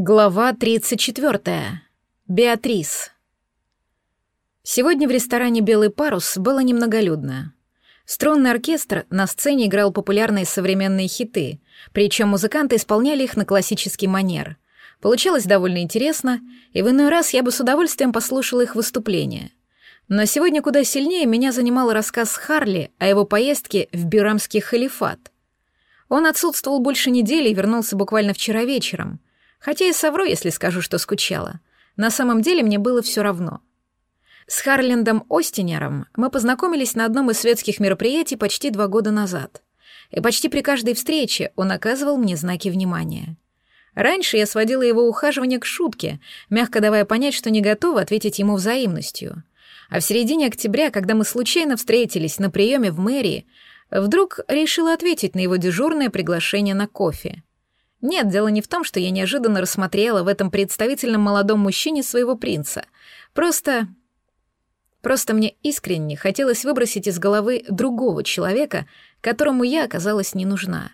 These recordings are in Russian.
Глава 34. Беатрис. Сегодня в ресторане «Белый парус» было немноголюдно. Струнный оркестр на сцене играл популярные современные хиты, причем музыканты исполняли их на классический манер. Получалось довольно интересно, и в иной раз я бы с удовольствием послушала их выступления. Но сегодня куда сильнее меня занимал рассказ Харли о его поездке в Бирамский халифат. Он отсутствовал больше недели и вернулся буквально вчера вечером — Хотя и совру, если скажу, что скучала. На самом деле мне было все равно. С Харлендом Остинером мы познакомились на одном из светских мероприятий почти два года назад. И почти при каждой встрече он оказывал мне знаки внимания. Раньше я сводила его ухаживание к шутке, мягко давая понять, что не готова ответить ему взаимностью. А в середине октября, когда мы случайно встретились на приеме в мэрии, вдруг решила ответить на его дежурное приглашение на кофе — нет, дело не в том, что я неожиданно рассмотрела в этом представительном молодом мужчине своего принца. Просто... Просто мне искренне хотелось выбросить из головы другого человека, которому я оказалась не нужна.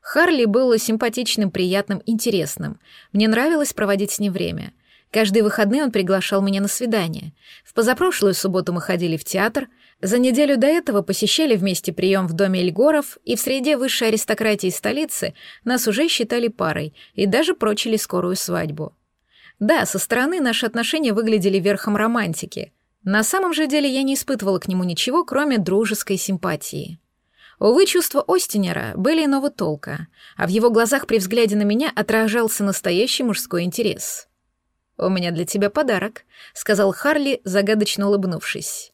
Харли был симпатичным, приятным, интересным. Мне нравилось проводить с ним время. Каждые выходные он приглашал меня на свидание. В позапрошлую субботу мы ходили в театр — за неделю до этого посещали вместе прием в доме Эльгоров, и в среде высшей аристократии столицы нас уже считали парой и даже прочили скорую свадьбу. Да, со стороны наши отношения выглядели верхом романтики. На самом же деле я не испытывала к нему ничего, кроме дружеской симпатии. Увы, чувства Остинера были иного толка, а в его глазах при взгляде на меня отражался настоящий мужской интерес. «У меня для тебя подарок», — сказал Харли, загадочно улыбнувшись.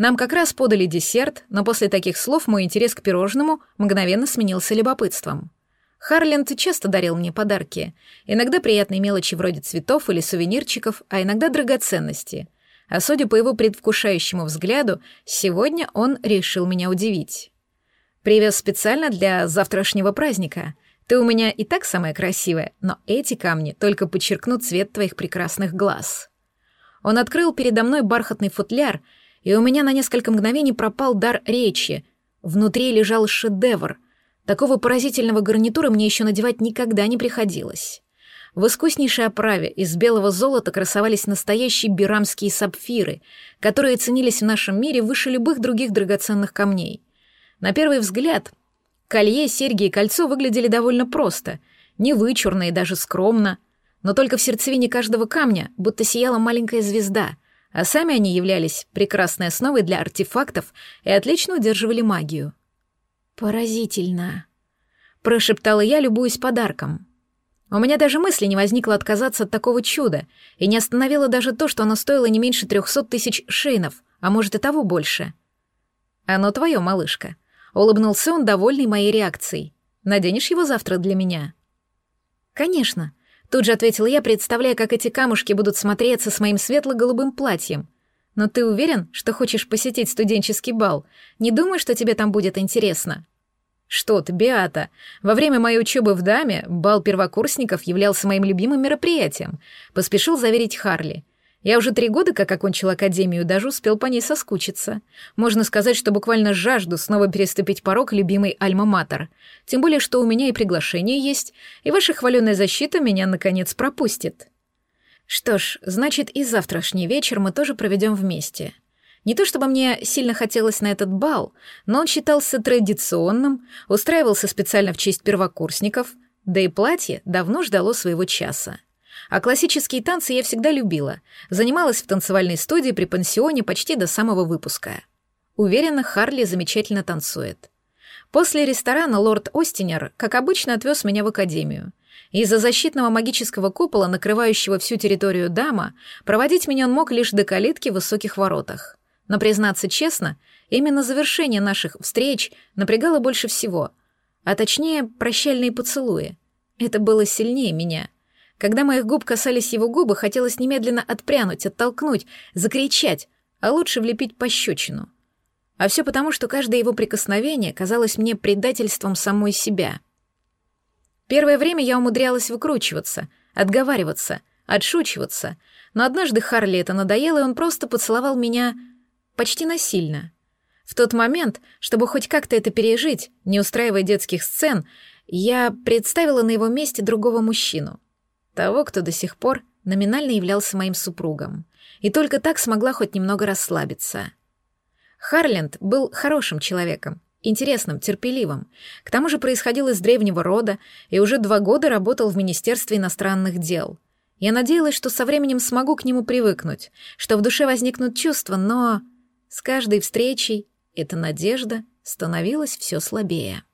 Нам как раз подали десерт, но после таких слов мой интерес к пирожному мгновенно сменился любопытством. Харленд часто дарил мне подарки. Иногда приятные мелочи вроде цветов или сувенирчиков, а иногда драгоценности. А судя по его предвкушающему взгляду, сегодня он решил меня удивить. «Привез специально для завтрашнего праздника. Ты у меня и так самая красивая, но эти камни только подчеркнут цвет твоих прекрасных глаз». Он открыл передо мной бархатный футляр — и у меня на несколько мгновений пропал дар речи. Внутри лежал шедевр. Такого поразительного гарнитура мне еще надевать никогда не приходилось. В искуснейшей оправе из белого золота красовались настоящие бирамские сапфиры, которые ценились в нашем мире выше любых других драгоценных камней. На первый взгляд, колье, серьги и кольцо выглядели довольно просто, не вычурно и даже скромно, но только в сердцевине каждого камня будто сияла маленькая звезда — а сами они являлись прекрасной основой для артефактов и отлично удерживали магию. «Поразительно», — прошептала я, любуясь подарком. У меня даже мысли не возникло отказаться от такого чуда, и не остановило даже то, что оно стоило не меньше трехсот тысяч шейнов, а может и того больше. «Оно твое, малышка», — улыбнулся он, довольный моей реакцией. «Наденешь его завтра для меня?» «Конечно», Тут же ответила я, представляя, как эти камушки будут смотреться с моим светло-голубым платьем. Но ты уверен, что хочешь посетить студенческий бал? Не думаю, что тебе там будет интересно. Что ты, Беата? Во время моей учебы в Даме бал первокурсников являлся моим любимым мероприятием. Поспешил заверить Харли. Я уже три года, как окончил академию, даже успел по ней соскучиться. Можно сказать, что буквально жажду снова переступить порог любимой Альма-Матер. Тем более, что у меня и приглашение есть, и ваша хваленая защита меня, наконец, пропустит. Что ж, значит, и завтрашний вечер мы тоже проведем вместе. Не то чтобы мне сильно хотелось на этот бал, но он считался традиционным, устраивался специально в честь первокурсников, да и платье давно ждало своего часа. А классические танцы я всегда любила. Занималась в танцевальной студии при пансионе почти до самого выпуска. Уверена, Харли замечательно танцует. После ресторана лорд Остинер, как обычно, отвез меня в академию. Из-за защитного магического купола, накрывающего всю территорию дама, проводить меня он мог лишь до калитки в высоких воротах. Но, признаться честно, именно завершение наших встреч напрягало больше всего, а точнее, прощальные поцелуи. Это было сильнее меня — когда моих губ касались его губы, хотелось немедленно отпрянуть, оттолкнуть, закричать, а лучше влепить пощечину. А все потому, что каждое его прикосновение казалось мне предательством самой себя. Первое время я умудрялась выкручиваться, отговариваться, отшучиваться, но однажды Харли это надоело, и он просто поцеловал меня почти насильно. В тот момент, чтобы хоть как-то это пережить, не устраивая детских сцен, я представила на его месте другого мужчину — того, кто до сих пор номинально являлся моим супругом. И только так смогла хоть немного расслабиться. Харленд был хорошим человеком, интересным, терпеливым. К тому же происходил из древнего рода и уже два года работал в Министерстве иностранных дел. Я надеялась, что со временем смогу к нему привыкнуть, что в душе возникнут чувства, но с каждой встречей эта надежда становилась все слабее.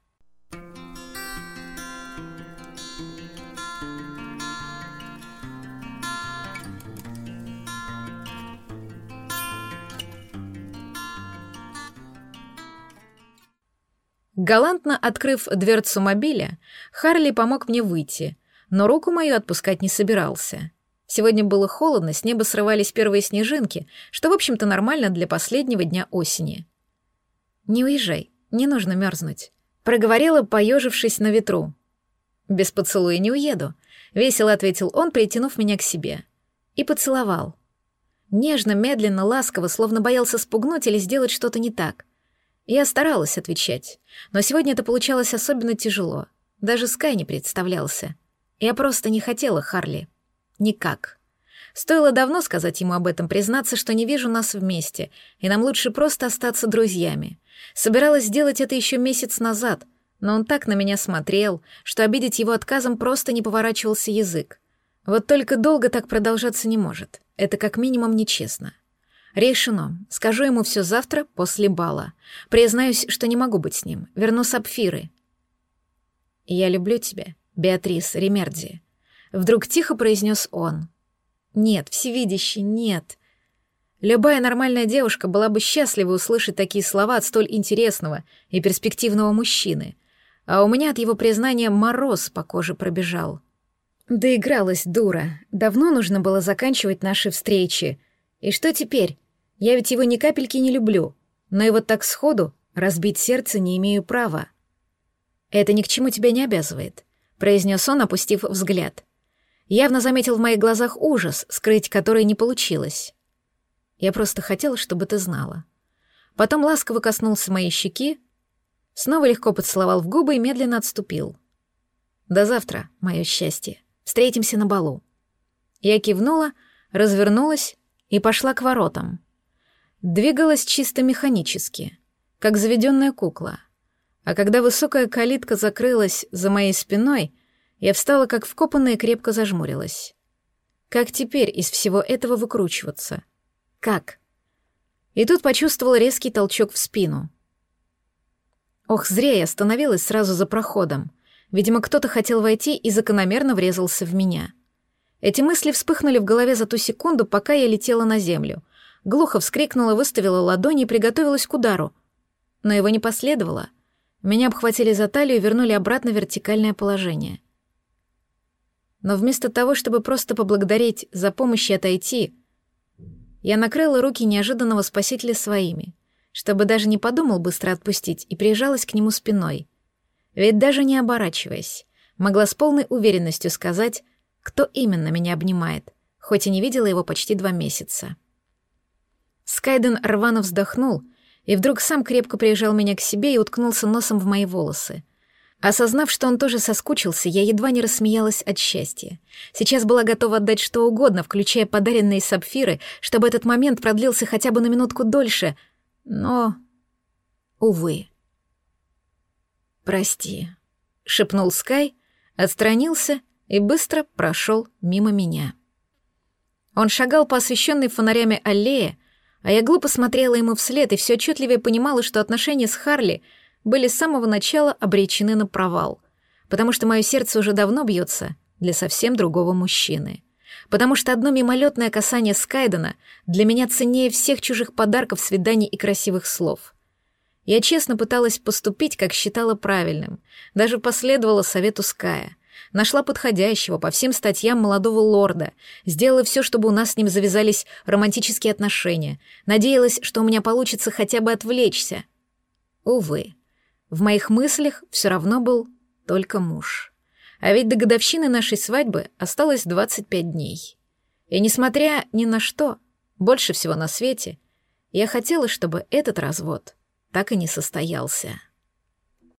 Галантно открыв дверцу мобиля, Харли помог мне выйти, но руку мою отпускать не собирался. Сегодня было холодно, с неба срывались первые снежинки, что, в общем-то, нормально для последнего дня осени. «Не уезжай, не нужно мерзнуть», — проговорила, поежившись на ветру. «Без поцелуя не уеду», — весело ответил он, притянув меня к себе. И поцеловал. Нежно, медленно, ласково, словно боялся спугнуть или сделать что-то не так — я старалась отвечать, но сегодня это получалось особенно тяжело. Даже Скай не представлялся. Я просто не хотела Харли. Никак. Стоило давно сказать ему об этом, признаться, что не вижу нас вместе, и нам лучше просто остаться друзьями. Собиралась сделать это еще месяц назад, но он так на меня смотрел, что обидеть его отказом просто не поворачивался язык. Вот только долго так продолжаться не может. Это как минимум нечестно. Решено. Скажу ему все завтра после бала. Признаюсь, что не могу быть с ним. Верну сапфиры. Я люблю тебя, Беатрис Ремерди. Вдруг тихо произнес он. Нет, всевидящий, нет. Любая нормальная девушка была бы счастлива услышать такие слова от столь интересного и перспективного мужчины. А у меня от его признания мороз по коже пробежал. Доигралась дура. Давно нужно было заканчивать наши встречи. И что теперь? Я ведь его ни капельки не люблю, но и вот так сходу разбить сердце не имею права. Это ни к чему тебя не обязывает, произнес он, опустив взгляд. Явно заметил в моих глазах ужас, скрыть который не получилось. Я просто хотела, чтобы ты знала. Потом ласково коснулся моей щеки, снова легко поцеловал в губы и медленно отступил. До завтра, мое счастье. Встретимся на балу. Я кивнула, развернулась и пошла к воротам. Двигалась чисто механически, как заведенная кукла. А когда высокая калитка закрылась за моей спиной, я встала как вкопанная и крепко зажмурилась. Как теперь из всего этого выкручиваться? Как? И тут почувствовала резкий толчок в спину. Ох, зря я остановилась сразу за проходом. Видимо, кто-то хотел войти и закономерно врезался в меня. Эти мысли вспыхнули в голове за ту секунду, пока я летела на землю — Глухо вскрикнула, выставила ладони и приготовилась к удару. Но его не последовало. Меня обхватили за талию и вернули обратно в вертикальное положение. Но вместо того, чтобы просто поблагодарить за помощь и отойти, я накрыла руки неожиданного спасителя своими, чтобы даже не подумал быстро отпустить, и прижалась к нему спиной. Ведь даже не оборачиваясь, могла с полной уверенностью сказать, кто именно меня обнимает, хоть и не видела его почти два месяца. Скайден рвано вздохнул и вдруг сам крепко прижал меня к себе и уткнулся носом в мои волосы. Осознав, что он тоже соскучился, я едва не рассмеялась от счастья. Сейчас была готова отдать что угодно, включая подаренные сапфиры, чтобы этот момент продлился хотя бы на минутку дольше. Но... Увы. «Прости», — шепнул Скай, отстранился и быстро прошел мимо меня. Он шагал по освещенной фонарями аллее, а я глупо смотрела ему вслед и все отчетливее понимала, что отношения с Харли были с самого начала обречены на провал, потому что мое сердце уже давно бьется для совсем другого мужчины. Потому что одно мимолетное касание Скайдена для меня ценнее всех чужих подарков, свиданий и красивых слов. Я честно пыталась поступить, как считала правильным, даже последовала совету Ская — Нашла подходящего по всем статьям молодого лорда, сделала все, чтобы у нас с ним завязались романтические отношения, надеялась, что у меня получится хотя бы отвлечься. Увы, в моих мыслях все равно был только муж. А ведь до годовщины нашей свадьбы осталось 25 дней. И несмотря ни на что, больше всего на свете, я хотела, чтобы этот развод так и не состоялся.